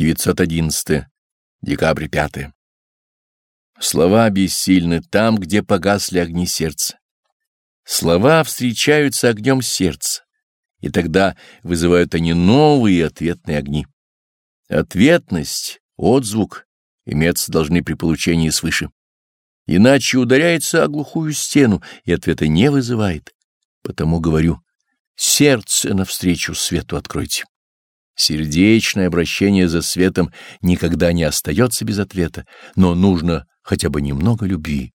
911. Декабрь 5. Слова бессильны там, где погасли огни сердца. Слова встречаются огнем сердца, и тогда вызывают они новые ответные огни. Ответность, отзвук иметься должны при получении свыше. Иначе ударяется о глухую стену, и ответа не вызывает. Потому говорю, сердце навстречу свету откройте. Сердечное обращение за светом никогда не остается без ответа, но нужно хотя бы немного любви.